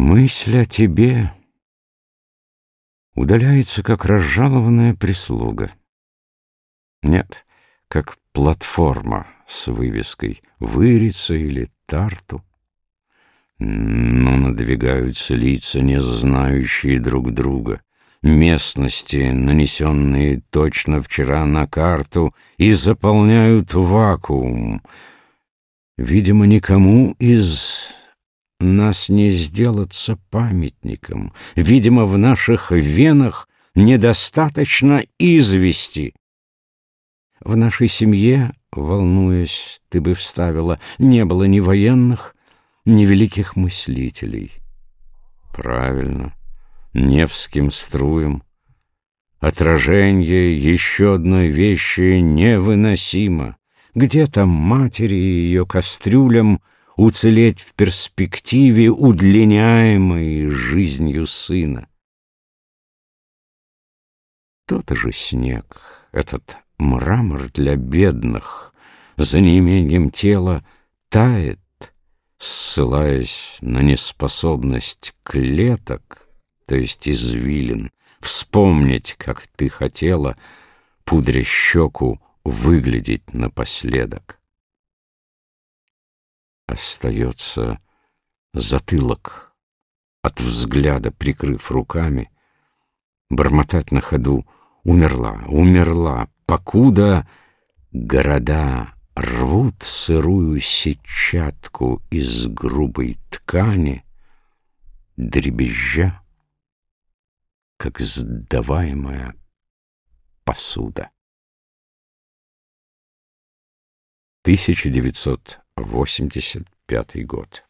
Мысль о тебе удаляется, как разжалованная прислуга. Нет, как платформа с вывеской «Вырица» или «Тарту». Но надвигаются лица, не знающие друг друга, местности, нанесенные точно вчера на карту, и заполняют вакуум. Видимо, никому из нас не сделаться памятником. Видимо, в наших венах недостаточно извести. В нашей семье, волнуясь, ты бы вставила, не было ни военных, ни великих мыслителей. Правильно, Невским струем. Отражение еще одной вещи невыносимо. Где там матери и ее кастрюлям уцелеть в перспективе, удлиняемой жизнью сына? Тот же снег, этот мрамор для бедных, за неимением тела тает, ссылаясь на неспособность клеток, то есть извилин, вспомнить, как ты хотела, пудря щеку, выглядеть напоследок. Остается затылок, от взгляда прикрыв руками, бормотать на ходу. «Умерла, умерла, покуда города рвут сырую сетчатку из грубой ткани, дребезжа, как сдаваемая посуда. 1985 год.